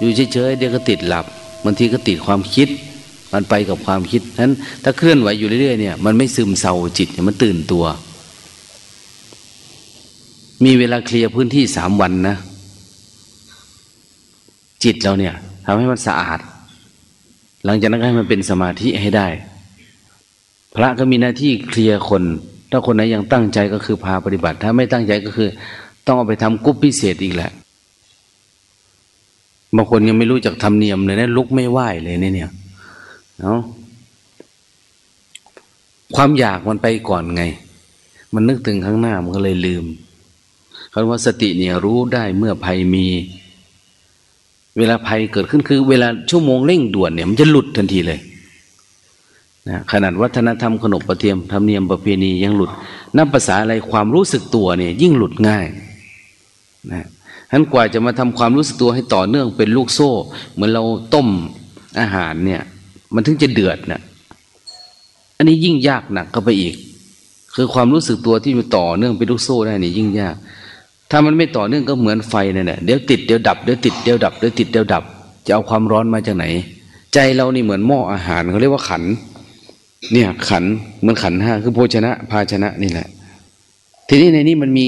อยู่เฉยๆเดี๋ยวก็ติดหลับบางทีก็ติดความคิด มันไปกับความคิดนั้น ถ้าเคลื่อนไหวอยู่เรื่อยๆเนี่ยมันไม่ซึมเศร้าจิตมันตื่นตัว มีเวลาเคลียร์พื้นที่สามวันนะ จิตเราเนี่ยทำให้มันสะอาด หลังจากนั้นให้มันเป็นสมาธิให้ได้ พระก็มีหน้าที่เคลียร์คน ถ้าคนไหนยังตั้งใจก็คือพาปฏิบัติ ถ้าไม่ตั้งใจก็คือ ต้องเอาไปทำกุ๊ปพิเศษอีกแหละ บางคนยังไม่รู้จักธรรมเนียมเลยนะลุกไม่ไหวเลยเนี่ยเนี่ยเนาะความอยากมันไปก่อนไง มันนึกถึงข้างหน้ามันก็เลยลืมคำว่าสติเนี่ยรู้ได้เมื่อภัยมี เวลาภัยเกิดขึ้นคือ เวลาชั่วโมงเร่งด่วนเนี่ยมันจะหลุดทันทีเลยนะขนาดวัฒนธรรมขนบประเทียมธรรมเนียมประเพณียังหลุดนับภาษาอะไรความรู้สึกตัวเนี่ย ยิ่งหลุดง่ายนะ นั้นกว่าจะมาทำความรู้สึกตัวให้ต่อเนื่องเป็นลูกโซ่ เหมือนเราต้มอาหารเนี่ย มันถึงจะเดือดนะอันนี้ยิ่งยากหนักก็ไปอีก คือความรู้สึกตัวที่มันต่อเนื่องเป็นลูกโซ่ได้นี่ยิ่งยาก ถ้ามันไม่ต่อเนื่องก็เหมือนไฟเนี่ยเดี๋ยวติดเดี๋ยวดับเดี๋ยวติดเดี๋ยวดับเดี๋ยวติดเดี๋ยวดับ จะเอาความร้อนมาจากไหน ใจเรานี่เหมือนหม้ออาหารเขาเรียกว่าขัน เนี่ยขันเหมือนขันห้าคือโภชนะภาชนะนี่แหละ ทีนี้ในนี้มันมี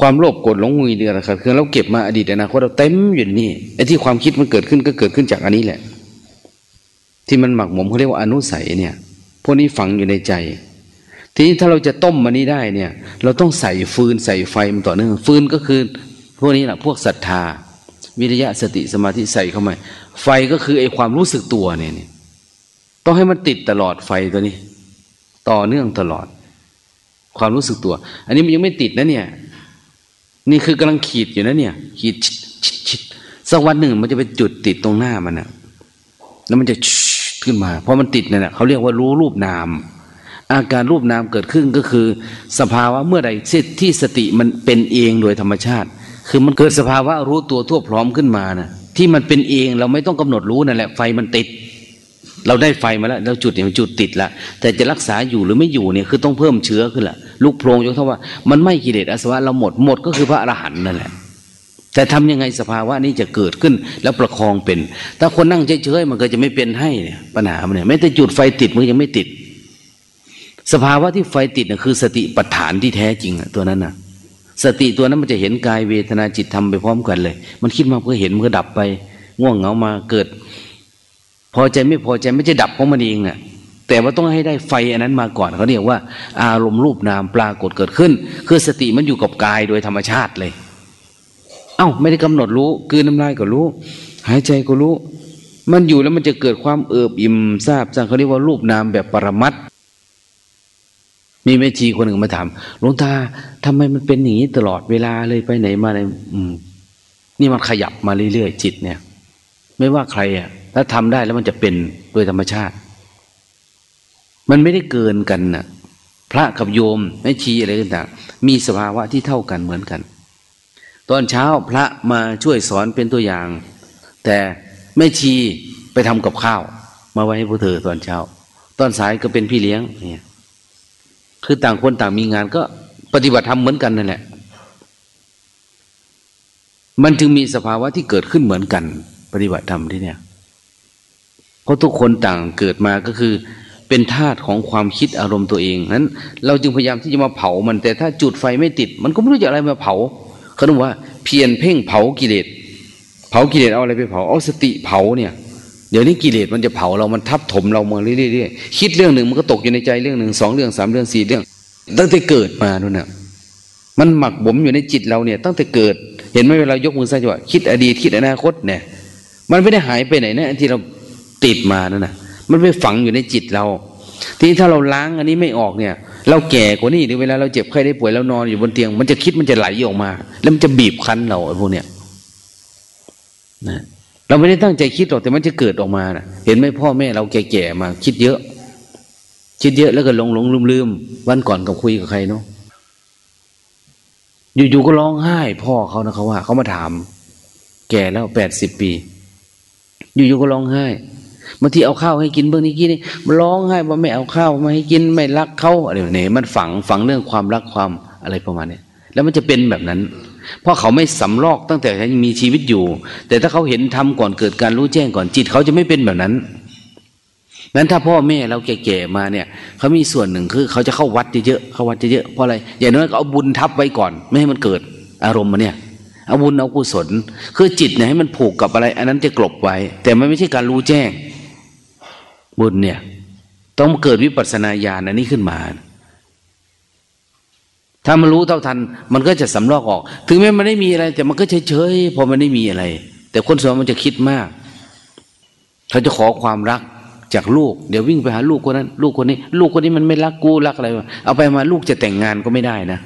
ความโลภโกรธหลงมือเดือดครับคือเราเก็บมาอดีตอนาคตเราเต็มอยู่นี่ไอ้ที่ความคิดมันเกิดขึ้นก็เกิดขึ้นจากอันนี้แหละ ที่มันหมักหมมเขาเรียกว่าอนุสัยเนี่ย พวกนี้ฝังอยู่ในใจ ทีนี้ถ้าเราจะต้มมันนี้ได้เนี่ย เราต้องใส่ฟืนใส่ไฟมันต่อเนื่องฟืนก็คือ พวกนี้แหละพวกศรัทธา วิริยะสติสมาธิใส่เข้ามาไฟก็คือไอ้ความรู้สึกตัวเนี่ยต้องให้มันติดตลอดไฟตัวนี้ ต่อเนื่องตลอด ความรู้สึกตัว อันนี้มันยังไม่ติดนะเนี่ย นี่คือกำลังขีดอยู่นะเนี่ย ขีดชิดชิดสักวันหนึ่งมันจะไปจุดติดตรงหน้ามันนะแล้วมันจะขึ้นมาเพราะมันติดเนี่ยเขาเรียกว่ารู้รูปนาม อาการรูปนามเกิดขึ้นก็คือ สภาวะเมื่อใดที่สติมันเป็นเองโดยธรรมชาติ คือมันเกิดสภาวะรู้ตัวทั่วพร้อมขึ้นมานะที่มันเป็นเองเราไม่ต้องกำหนดรู้นั่นแหละ ไฟมันติด เราได้ไฟมาแล้วเราจุดเนี่ยมันจุดติดละแต่จะรักษาอยู่หรือไม่อยู่เนี่ยคือต้องเพิ่มเชื้อขึ้นละลูกโพรงยกเท่าว่า มันไม่กิเลสอาสวะเราหมดหมดก็คือพระอรหันต์นั่นแหละ แต่ทำยังไงสภาวะนี้จะเกิดขึ้นแล้วประคองเป็น ถ้าคนนั่งเฉยๆมันก็จะไม่เป็นให้เนี่ยปัญหามันเนี่ยไม่แต่จุดไฟติดมันยังไม่ติด สภาวะที่ไฟติดน่ะคือสติปัฏฐานที่แท้จริงอะตัวนั้นน่ะ สติตัวนั้นมันจะเห็นกายเวทนาจิตทำไปพร้อมกันเลย มันคิดมาเพื่อเห็นมันก็ดับไป ง่วงเหงามาเกิด พอใจไม่พอใจไม่จะดับของมันเองเนี่ย แต่ว่าต้องให้ได้ไฟอันนั้นมาก่อนเขาเรียกว่า อารมณ์รูปนามปรากฏเกิดขึ้น คือสติมันอยู่กับกายโดยธรรมชาติเลย เอา้าไม่ได้กำหนดรู้คือน้ำลายก็รู้ หายใจก็รู้ มันอยู่แล้วมันจะเกิดความเอิบอิ่มทราบจังเขาเรียกว่ารูปนามแบบปรมัตมีแม่ชีคนหนึ่งมาถามหลวงตาทำไมมันเป็นอย่างนี้ตลอดเวลาเลยไปไหนมาไหนนี่มันขยับมาเรื่อยๆจิตเนี่ย ไม่ว่าใครอะ ถ้าทำได้แล้วมันจะเป็นโดยธรรมชาติ มันไม่ได้เกินกันนะพระกับโยมแม่ชีอะไรต่างมีสภาวะที่เท่ากันเหมือนกัน ตอนเช้าพระมาช่วยสอนเป็นตัวอย่าง แต่แม่ชีไปทำกับข้าว มาไว้ให้พวกเธอตอนเช้า ตอนสายก็เป็นพี่เลี้ยงเนี่ยคือต่างคนต่างมีงานก็ปฏิบัติธรรมเหมือนกันนั่นแหละ มันจึงมีสภาวะที่เกิดขึ้นเหมือนกัน ปฏิบัติธรรมที่เนี่ยเพราะทุกคนต่างเกิดมาก็คือ เป็นธาตุของความคิดอารมณ์ตัวเองนั้น เราจึงพยายามที่จะมาเผามัน แต่ถ้าจุดไฟไม่ติด มันก็ไม่รู้จะอะไรมาเผาเขาต้องว่าเพียรเพ่งเผากิเลสเผากิเลสเอาอะไรไปเผาเอาสติเผาเนี่ยเดี๋ยวนี้กิเลสมันจะเผาเรามันทับถมเรามาเรื่อยๆคิดเรื่องหนึ่งมันก็ตกอยู่ในใจเรื่องหนึ่งสองเรื่องสามเรื่องสี่เรื่อง ตั้งแต่เกิดมาดูนะมันหมักบ่มอยู่ในจิตเราเนี่ย ตั้งแต่เกิด เห็นไหมเวลายกมือใส่จังหวะคิดอดีตคิดอนาคตเนี่ย มันไม่ได้หายไปไหนนะที่เราติดมานั่นนะ มันไปฝังอยู่ในจิตเรา ทีนี้ถ้าเราล้างอันนี้ไม่ออกเนี่ย เราแก่กว่านี้หรือเวลาเราเจ็บไข้ได้ป่วยแล้วนอนอยู่บนเตียง มันจะคิดมันจะไหลออกมา แล้วมันจะบีบคั้นเราไอ้พวกเนี้ยนะเราไม่ได้ตั้งใจคิดหรอกแต่มันจะเกิดออกมานะเห็นไหมพ่อแม่เราแก่ๆมา คิดเยอะ คิดเยอะแล้วก็หลงหลงลืมลืมวันก่อนกับคุยกับใครเนาะอยู่ๆก็ร้องไห้ พ่อเขานะเขาว่าเขามาถาม แก่แล้วแปดสิบปี อยู่ๆก็ร้องไห้ บางทีเอาข้าวให้กินเบื้องนี้กินนี่มันร้องไห้ว่าไม่เอาข้าวมาให้กินไม่รักเขาอะไรเนี่ยมันฝังฝังเรื่องความรักความอะไรประมาณนี้แล้วมันจะเป็นแบบนั้น เพราะเขาไม่สำลอกตั้งแต่ยังมีชีวิตอยู่ แต่ถ้าเขาเห็นทำก่อนเกิดการรู้แจ้งก่อนจิตเขาจะไม่เป็นแบบนั้นนั้นถ้าพ่อแม่เราแก่ๆมาเนี่ยเขามีส่วนหนึ่งคือเขาจะเข้าวัดเยอะๆเข้าวัดเยอะๆเพราะอะไรอย่างน้อยก็เอาบุญทับไว้ก่อน ไม่ให้มันเกิดอารมณ์มาเนี่ยเอาบุญเอากุศล คือจิตเนี่ยให้มันผูกกับอะไร อันนั้นจะกลบไว้ แต่มันไม่ใช่การรู้แจ้ง บุญเนี่ย ต้องเกิดวิปัสสนาญาณอันนี้ขึ้นมา ถ้ามันรู้เท่าทัน มันก็จะสำลอกออก ถึงแม้มันไม่มีอะไร แต่มันก็เฉยๆพอมันไม่มีอะไร แต่คนส่วนมันจะคิดมากเขาจะขอความรักจากลูก เดี๋ยววิ่งไปหาลูกคนนั้น ลูกคนนี้ ลูกคนนี้มันไม่รักกูรักอะไรเอาไปมาลูกจะแต่งงานก็ไม่ได้นะ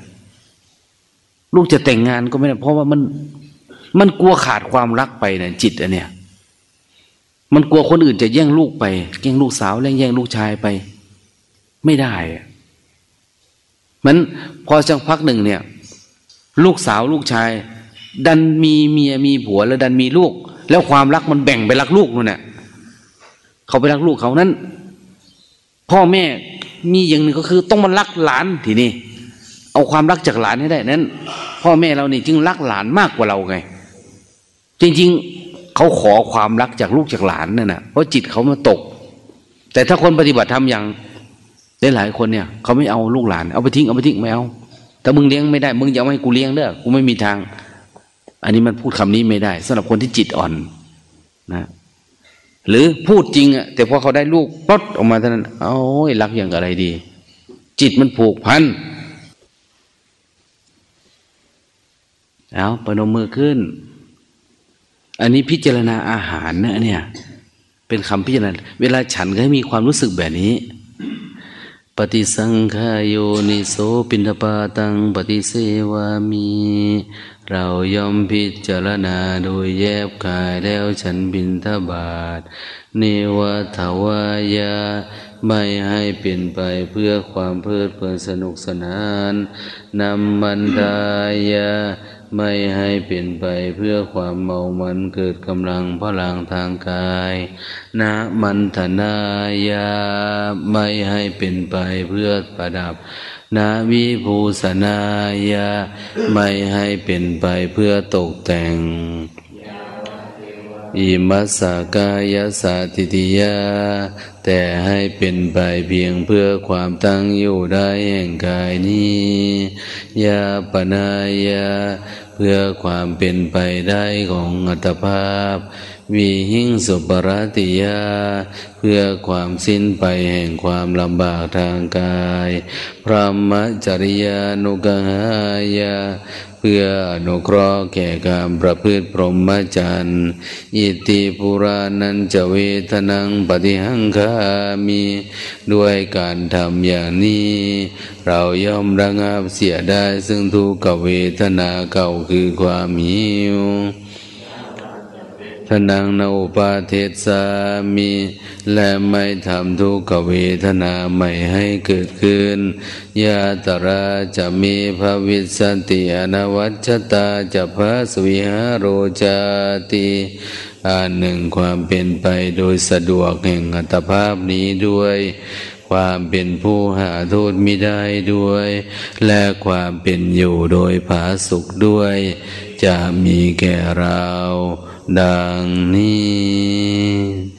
ลูกจะแต่งงานก็ไม่ได้ เพราะว่ามันมันกลัวขาดความรักไปนะจิตอันเนี้ย มันกลัวคนอื่นจะแย่งลูกไปแย่งลูกสาวแย่งแย่งลูกชายไป ไม่ได้มันพอสักพักหนึ่งเนี่ย ลูกสาวลูกชาย ดันมีเมียมีผัวแล้วดันมีลูก แล้วความรักมันแบ่งไปรักลูกนู่นน่ะเขาไปรักลูกเขานั้น พ่อแม่มีอย่างหนึ่งก็คือ ต้องมันรักหลานทีนี้เอาความรักจากหลานให้ได้นั้น พ่อแม่เรานี่จึงรักหลานมากกว่าเราไง จริง ๆ เขาขอความรักจากลูกจากหลานเนั่นนะเพราะจิตเขามาตก แต่ถ้าคนปฏิบัติทำอย่างได้หลายคนเนี่ยเขาไม่เอาลูกหลาน เอาไปทิ้งเอาไปทิ้งไม่เอาแต่มึงเลี้ยงไม่ได้ มึงอย่าให้กูเลี้ยงเด้อกูไม่มีทาง อันนี้มันพูดคำนี้ไม่ได้สำหรับคนที่จิตอ่อนนะหรือพูดจริงอะแต่พอเขาได้ลูกปลดออกมาเท่านั้นโอ้ยรักอย่างอะไรดี จิตมันผูกพันเอาปนมมือขึ้น อันนี้พิจารณาอาหารนะเนี่ย เป็นคำพิจารณา เวลาฉันก็ให้มีความรู้สึกแบบนี้ ปฏิสังขายโยนิโสปินทปาตัง ปฏิเสวามี เรายอมพิจารณาโดยแยบกายแล้วฉันบินทบาทเนวทวายาไม่ให้เปลี่ยนไปเพื่อความเพลิดเพลินสนุกสนานนำมันดายา ไม่ให้เปลี่ยนไปเพื่อความเมามันเกิดกำลังพลังทางกายนะมันธนายาไม่ให้เป็นไปเพื่อประดับนาวิภูสนายาไม่ให้เป็นไปเพื่อตกแต่ง อิมัสสกายสาติติยา แต่ให้เป็นไปเพียงเพื่อความตั้งอยู่ได้แห่งกายนี้ยาปนายา เพื่อความเป็นไปได้ของอัตภาพ วิหิงสุปรติยา เพื่อความสิ้นไปแห่งความลำบากทางกาย พระมจริยานุกหายาเพื่ออนุเคราะห์แก่การประพฤติพรหมจรรย์อิติปุรานันจะเวทนังปฏิหังคามี ด้วยการทำอย่างนี้ เราย่อมระงับเสียได้ซึ่งทุกขเวทนาเก่าคือความหิว ทนังนาอุปาเทสามี และไม่ทำทุกขเวทนาไม่ให้เกิดขึ้นยาตราจะมีภวิสติอนวัชตาจะพระสวิหาโรจาติอันหนึ่งความเป็นไปโดยสะดวกแห่งอัตภาพนี้ด้วยความเป็นผู้หาโทษมิได้ด้วย และความเป็นอยู่โดยผาสุขด้วย จะมีแก่เรา ดังนี้